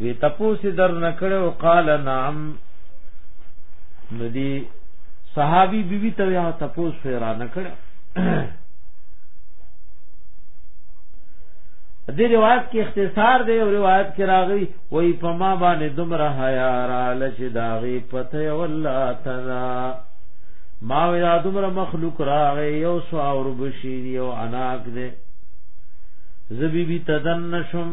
وی تپوسی در نکړو قال نعم ندی صحابی بیوی ته یا تپوس پیرا نکړ دې روایت کې اختصار دی او روایت کې راغی وای په ما باندې دمره حیا را لچ داغي پته والله تعالی ما ویا دمره مخلوق راغی یو سو اور بشیر یو اناک دی زبی بی تدن نشم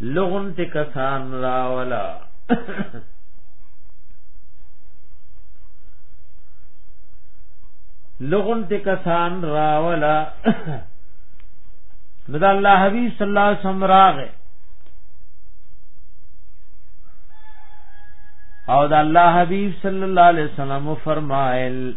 لغون ته کسان راولا لغون ته کسان راولا نو دا الله حبیب صلی الله علیه وسلم راغه او دا الله حبیب صلی الله علیه وسلم فرمایل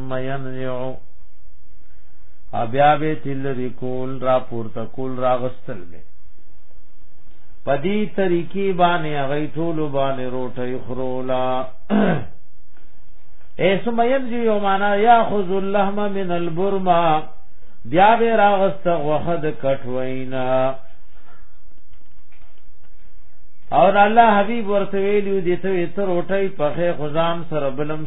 مینزعو بیا به تلری کول را پورته کول را غستل به پدی طریقې باندې هغه ټول باندې روټي خرولا ایسم یمزی یو معنا یاخذ اللحم من البرما بیا به را غست وحد کټوینا اور الله حبیب ورته ویلو دي ته تر روټي په خزام سره بلم